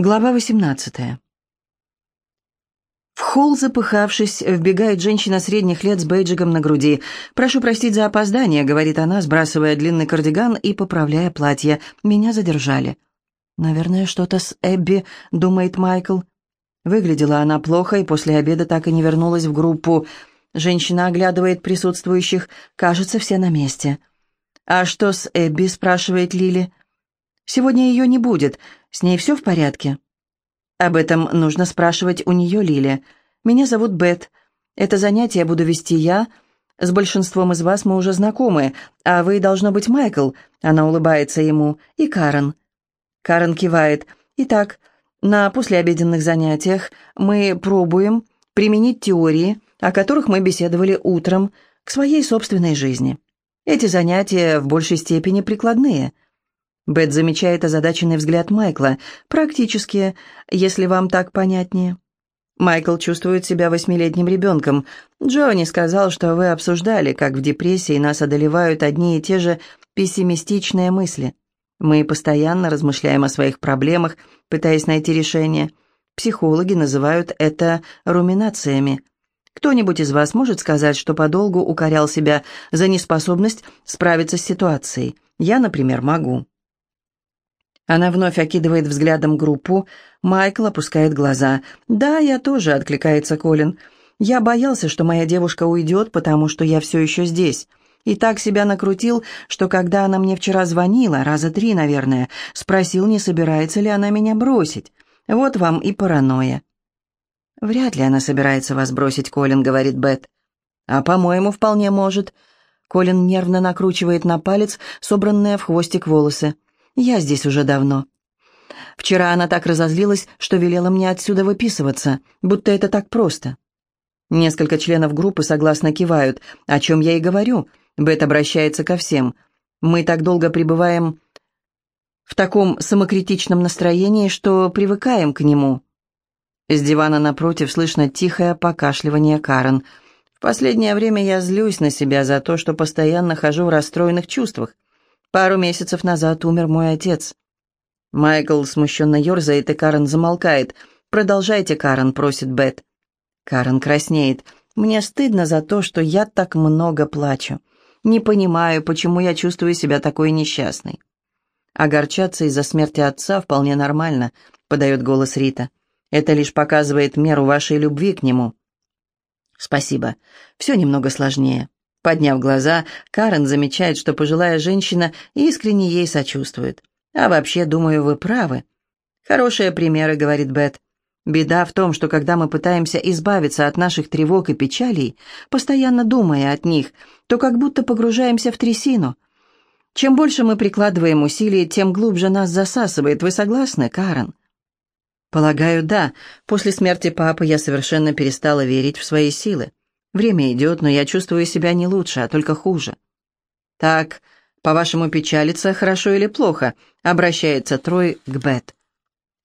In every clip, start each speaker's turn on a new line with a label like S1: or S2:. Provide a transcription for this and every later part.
S1: Глава 18. В холл, запыхавшись, вбегает женщина средних лет с бейджиком на груди. «Прошу простить за опоздание», — говорит она, сбрасывая длинный кардиган и поправляя платье. «Меня задержали». «Наверное, что-то с Эбби», — думает Майкл. Выглядела она плохо и после обеда так и не вернулась в группу. Женщина оглядывает присутствующих. Кажется, все на месте. «А что с Эбби?» — спрашивает Лили. «Сегодня ее не будет. С ней все в порядке?» «Об этом нужно спрашивать у нее, Лили. Меня зовут Бет. Это занятие буду вести я. С большинством из вас мы уже знакомы, а вы, должно быть, Майкл». Она улыбается ему. «И Карен». Карен кивает. «Итак, на послеобеденных занятиях мы пробуем применить теории, о которых мы беседовали утром, к своей собственной жизни. Эти занятия в большей степени прикладные – Бет замечает озадаченный взгляд Майкла. «Практически, если вам так понятнее». Майкл чувствует себя восьмилетним ребенком. Джонни сказал, что вы обсуждали, как в депрессии нас одолевают одни и те же пессимистичные мысли. Мы постоянно размышляем о своих проблемах, пытаясь найти решение. Психологи называют это руминациями. Кто-нибудь из вас может сказать, что подолгу укорял себя за неспособность справиться с ситуацией? Я, например, могу. Она вновь окидывает взглядом группу. Майкл опускает глаза. «Да, я тоже», — откликается Колин. «Я боялся, что моя девушка уйдет, потому что я все еще здесь. И так себя накрутил, что когда она мне вчера звонила, раза три, наверное, спросил, не собирается ли она меня бросить. Вот вам и паранойя». «Вряд ли она собирается вас бросить, Колин», — говорит Бет. «А, по-моему, вполне может». Колин нервно накручивает на палец собранные в хвостик волосы. Я здесь уже давно. Вчера она так разозлилась, что велела мне отсюда выписываться, будто это так просто. Несколько членов группы согласно кивают, о чем я и говорю. Бет обращается ко всем. Мы так долго пребываем в таком самокритичном настроении, что привыкаем к нему. С дивана напротив слышно тихое покашливание Карен. В последнее время я злюсь на себя за то, что постоянно хожу в расстроенных чувствах. Пару месяцев назад умер мой отец». Майкл смущенно ерзает, и Карен замолкает. «Продолжайте, Карен», — просит Бет. Карен краснеет. «Мне стыдно за то, что я так много плачу. Не понимаю, почему я чувствую себя такой несчастной». «Огорчаться из-за смерти отца вполне нормально», — подает голос Рита. «Это лишь показывает меру вашей любви к нему». «Спасибо. Все немного сложнее. Подняв глаза, Карен замечает, что пожилая женщина искренне ей сочувствует. «А вообще, думаю, вы правы». «Хорошие примеры», — говорит Бет. «Беда в том, что когда мы пытаемся избавиться от наших тревог и печалей, постоянно думая от них, то как будто погружаемся в трясину. Чем больше мы прикладываем усилий, тем глубже нас засасывает. Вы согласны, Карен?» «Полагаю, да. После смерти папы я совершенно перестала верить в свои силы. Время идет, но я чувствую себя не лучше, а только хуже. Так, по-вашему, печалиться хорошо или плохо? Обращается Трой к Бет.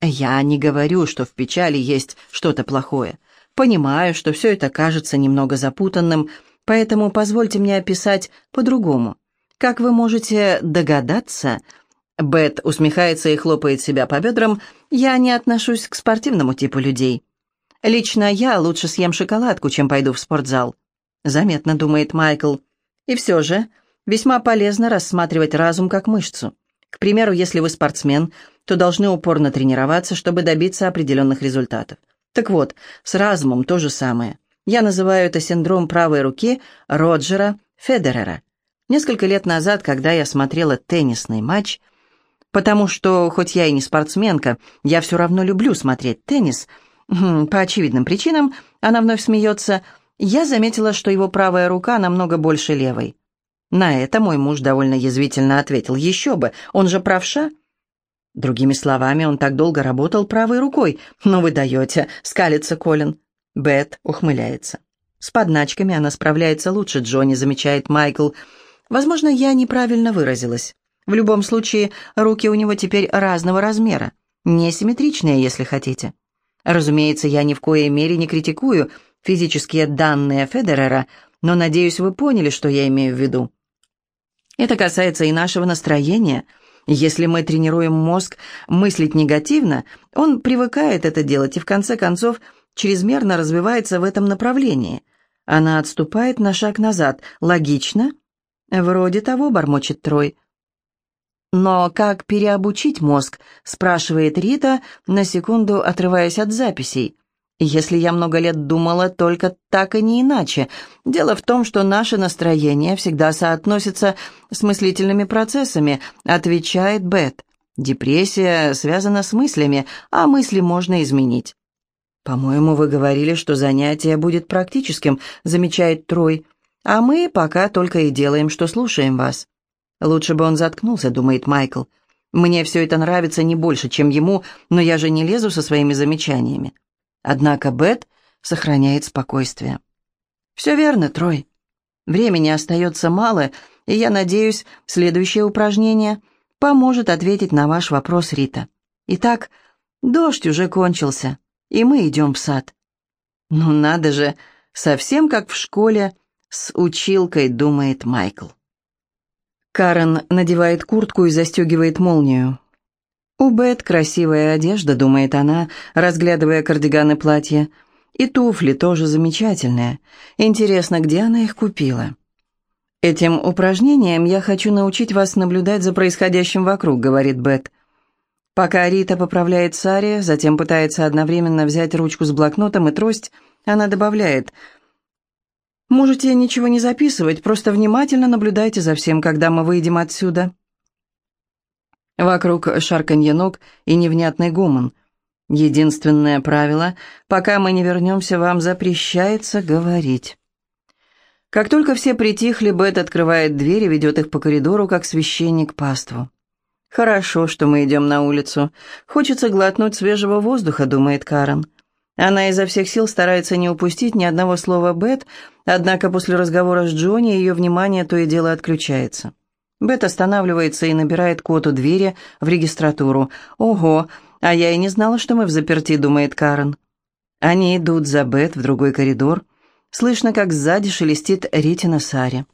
S1: Я не говорю, что в печали есть что-то плохое. Понимаю, что все это кажется немного запутанным, поэтому позвольте мне описать по-другому. Как вы можете догадаться, Бет усмехается и хлопает себя по бедрам, я не отношусь к спортивному типу людей. Лично я лучше съем шоколадку, чем пойду в спортзал. Заметно думает Майкл. И все же, весьма полезно рассматривать разум как мышцу. К примеру, если вы спортсмен, то должны упорно тренироваться, чтобы добиться определенных результатов. Так вот, с разумом то же самое. Я называю это синдром правой руки Роджера Федерера. Несколько лет назад, когда я смотрела теннисный матч, потому что, хоть я и не спортсменка, я все равно люблю смотреть теннис – по очевидным причинам, она вновь смеется, я заметила, что его правая рука намного больше левой. На это мой муж довольно язвительно ответил, еще бы, он же правша. Другими словами, он так долго работал правой рукой. «Ну вы даете», — скалится Колин. Бет ухмыляется. С подначками она справляется лучше Джонни, замечает Майкл. Возможно, я неправильно выразилась. В любом случае, руки у него теперь разного размера. Несимметричные, если хотите. Разумеется, я ни в коей мере не критикую физические данные Федерера, но, надеюсь, вы поняли, что я имею в виду. Это касается и нашего настроения. Если мы тренируем мозг мыслить негативно, он привыкает это делать и в конце концов чрезмерно развивается в этом направлении. Она отступает на шаг назад. Логично? Вроде того, бормочет Трой. «Но как переобучить мозг?» – спрашивает Рита, на секунду отрываясь от записей. «Если я много лет думала только так и не иначе. Дело в том, что наше настроение всегда соотносится с мыслительными процессами», – отвечает Бет. «Депрессия связана с мыслями, а мысли можно изменить». «По-моему, вы говорили, что занятие будет практическим», – замечает Трой. «А мы пока только и делаем, что слушаем вас». «Лучше бы он заткнулся», — думает Майкл. «Мне все это нравится не больше, чем ему, но я же не лезу со своими замечаниями». Однако Бет сохраняет спокойствие. «Все верно, Трой. Времени остается мало, и я надеюсь, следующее упражнение поможет ответить на ваш вопрос, Рита. Итак, дождь уже кончился, и мы идем в сад». «Ну надо же, совсем как в школе с училкой», — думает Майкл. Карен надевает куртку и застегивает молнию. «У Бет красивая одежда», — думает она, разглядывая кардиганы платья. «И туфли тоже замечательные. Интересно, где она их купила?» «Этим упражнением я хочу научить вас наблюдать за происходящим вокруг», — говорит Бет. Пока Рита поправляет Саре, затем пытается одновременно взять ручку с блокнотом и трость, она добавляет — Можете ничего не записывать, просто внимательно наблюдайте за всем, когда мы выйдем отсюда». Вокруг шарканье ног и невнятный гомон. Единственное правило, пока мы не вернемся, вам запрещается говорить. Как только все притихли, Бет открывает дверь и ведет их по коридору, как священник паству. «Хорошо, что мы идем на улицу. Хочется глотнуть свежего воздуха», — думает Карен. Она изо всех сил старается не упустить ни одного слова Бет, однако после разговора с Джонни ее внимание то и дело отключается. Бет останавливается и набирает код у двери в регистратуру. «Ого, а я и не знала, что мы в заперти», — думает Карен. Они идут за Бет в другой коридор. Слышно, как сзади шелестит Ритина Сари.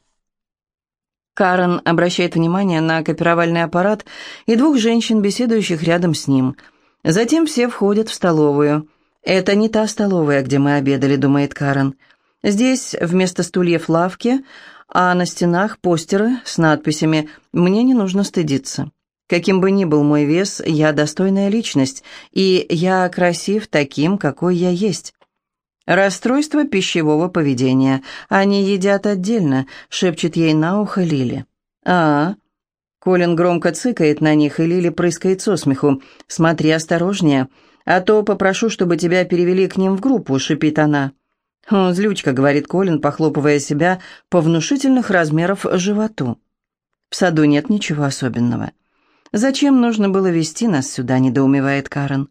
S1: Карен обращает внимание на копировальный аппарат и двух женщин, беседующих рядом с ним. Затем все входят в столовую — «Это не та столовая, где мы обедали», — думает Карен. «Здесь вместо стульев лавки, а на стенах постеры с надписями «Мне не нужно стыдиться». Каким бы ни был мой вес, я достойная личность, и я красив таким, какой я есть. Расстройство пищевого поведения. Они едят отдельно, шепчет ей на ухо Лили. А. Колин громко цыкает на них, и Лили прыскает со смеху. «Смотри осторожнее». А то попрошу, чтобы тебя перевели к ним в группу», — шипит она. «О, злючка», — говорит Колин, похлопывая себя по внушительных размеров животу. «В саду нет ничего особенного». «Зачем нужно было вести нас сюда?» — недоумевает Карен.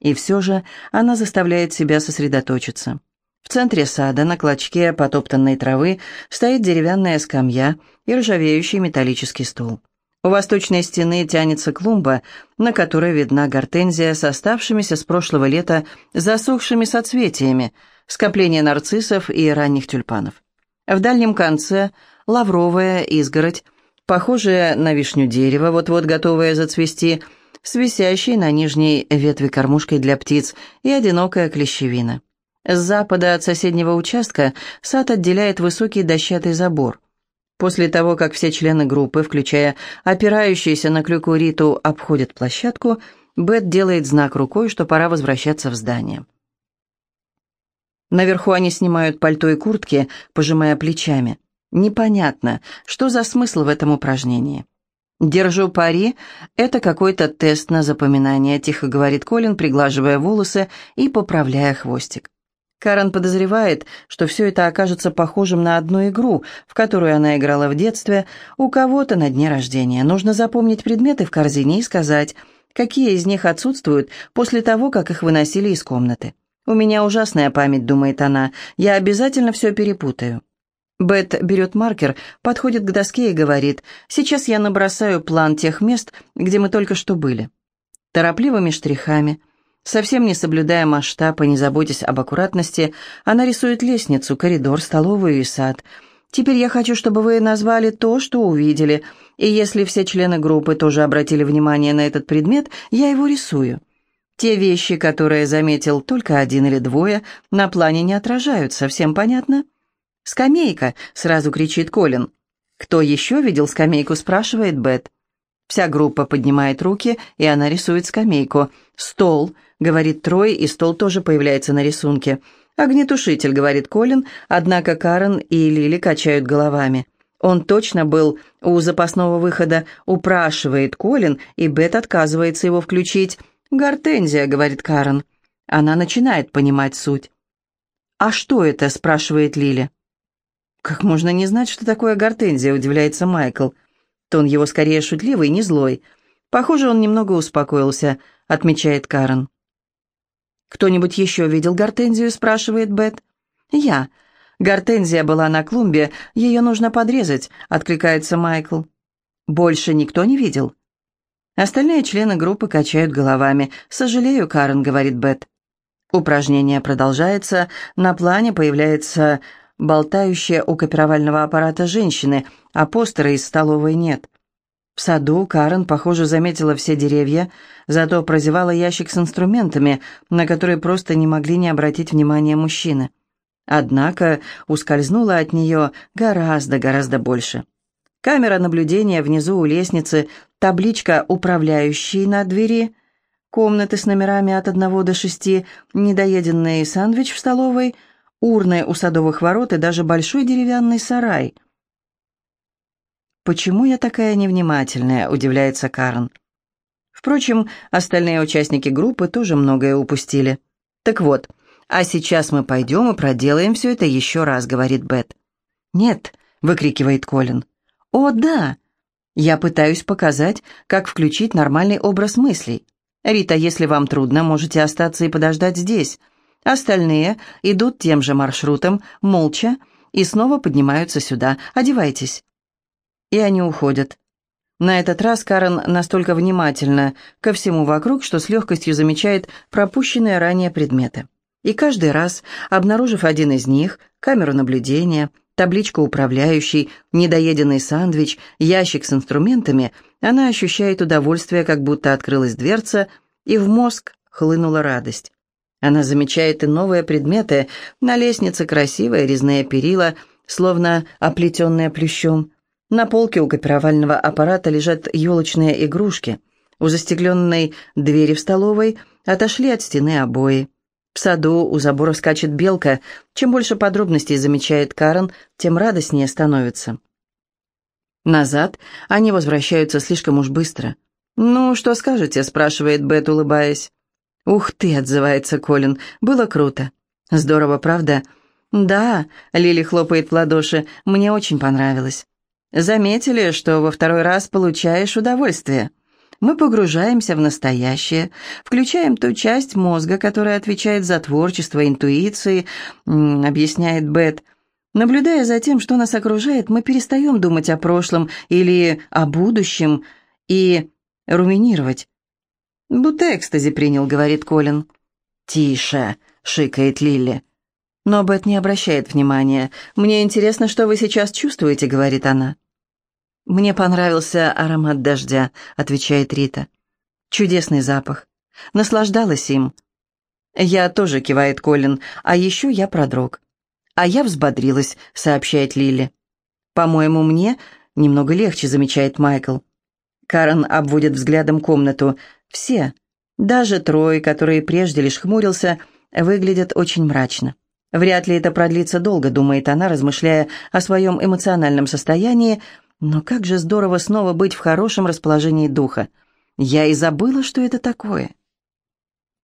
S1: И все же она заставляет себя сосредоточиться. В центре сада, на клочке потоптанной травы, стоит деревянная скамья и ржавеющий металлический стол. У восточной стены тянется клумба, на которой видна гортензия с оставшимися с прошлого лета засохшими соцветиями, скопление нарциссов и ранних тюльпанов. В дальнем конце лавровая изгородь, похожая на вишню дерево, вот-вот готовая зацвести, с висящей на нижней ветви кормушкой для птиц и одинокая клещевина. С запада от соседнего участка сад отделяет высокий дощатый забор – После того, как все члены группы, включая опирающиеся на клюку Риту, обходят площадку, Бет делает знак рукой, что пора возвращаться в здание. Наверху они снимают пальто и куртки, пожимая плечами. Непонятно, что за смысл в этом упражнении. «Держу пари, это какой-то тест на запоминание», — тихо говорит Колин, приглаживая волосы и поправляя хвостик. Карен подозревает, что все это окажется похожим на одну игру, в которую она играла в детстве, у кого-то на дне рождения. Нужно запомнить предметы в корзине и сказать, какие из них отсутствуют после того, как их выносили из комнаты. «У меня ужасная память», — думает она, — «я обязательно все перепутаю». Бет берет маркер, подходит к доске и говорит, «Сейчас я набросаю план тех мест, где мы только что были». Торопливыми штрихами, Совсем не соблюдая масштаб и не заботясь об аккуратности, она рисует лестницу, коридор, столовую и сад. Теперь я хочу, чтобы вы назвали то, что увидели, и если все члены группы тоже обратили внимание на этот предмет, я его рисую. Те вещи, которые заметил только один или двое, на плане не отражаются, всем понятно?» «Скамейка!» — сразу кричит Колин. «Кто еще видел скамейку?» — спрашивает Бет. Вся группа поднимает руки, и она рисует скамейку. «Стол», — говорит Трой, и стол тоже появляется на рисунке. «Огнетушитель», — говорит Колин, однако Карен и Лили качают головами. Он точно был у запасного выхода, упрашивает Колин, и Бет отказывается его включить. «Гортензия», — говорит Карен. Она начинает понимать суть. «А что это?» — спрашивает Лили. «Как можно не знать, что такое гортензия?» — удивляется Майкл. Тон его скорее шутливый, не злой. «Похоже, он немного успокоился», — отмечает Карен. «Кто-нибудь еще видел гортензию?» — спрашивает Бет. «Я. Гортензия была на клумбе, ее нужно подрезать», — откликается Майкл. «Больше никто не видел?» Остальные члены группы качают головами. «Сожалею, Карен», — говорит Бет. Упражнение продолжается. На плане появляется болтающая у копировального аппарата женщины, а постера из столовой нет. В саду Карен, похоже, заметила все деревья, зато прозевала ящик с инструментами, на которые просто не могли не обратить внимания мужчины. Однако ускользнула от нее гораздо-гораздо больше. Камера наблюдения внизу у лестницы, табличка «Управляющий» на двери, комнаты с номерами от одного до шести, недоеденный сэндвич в столовой — урны у садовых ворот и даже большой деревянный сарай. «Почему я такая невнимательная?» – удивляется Карн. Впрочем, остальные участники группы тоже многое упустили. «Так вот, а сейчас мы пойдем и проделаем все это еще раз», – говорит Бет. «Нет», – выкрикивает Колин. «О, да!» Я пытаюсь показать, как включить нормальный образ мыслей. Рита, если вам трудно, можете остаться и подождать здесь. Остальные идут тем же маршрутом, молча, и снова поднимаются сюда. Одевайтесь. И они уходят. На этот раз Карен настолько внимательна ко всему вокруг, что с легкостью замечает пропущенные ранее предметы. И каждый раз, обнаружив один из них, камеру наблюдения, табличку управляющий, недоеденный сандвич, ящик с инструментами, она ощущает удовольствие, как будто открылась дверца, и в мозг хлынула радость. Она замечает и новые предметы. На лестнице красивые резные перила, словно оплетенные плющом. На полке у копировального аппарата лежат елочные игрушки. У застекленной двери в столовой отошли от стены обои. В саду у забора скачет белка. Чем больше подробностей замечает Карен, тем радостнее становится. Назад они возвращаются слишком уж быстро. «Ну, что скажете?» – спрашивает Бет, улыбаясь. «Ух ты!» — отзывается Колин. «Было круто». «Здорово, правда?» «Да», — Лили хлопает в ладоши, — «мне очень понравилось». «Заметили, что во второй раз получаешь удовольствие?» Мы погружаемся в настоящее, включаем ту часть мозга, которая отвечает за творчество, интуиции, объясняет Бет. Наблюдая за тем, что нас окружает, мы перестаем думать о прошлом или о будущем и руминировать. «Будто экстази принял», — говорит Колин. «Тише», — шикает Лилли. Но Бет не обращает внимания. «Мне интересно, что вы сейчас чувствуете», — говорит она. «Мне понравился аромат дождя», — отвечает Рита. «Чудесный запах. Наслаждалась им». «Я тоже», — кивает Колин, — «а еще я продрог». «А я взбодрилась», — сообщает Лили. «По-моему, мне немного легче», — замечает Майкл. Карен обводит взглядом комнату. Все, даже трое, которые прежде лишь хмурился, выглядят очень мрачно. Вряд ли это продлится долго, думает она, размышляя о своем эмоциональном состоянии, но как же здорово снова быть в хорошем расположении духа. Я и забыла, что это такое.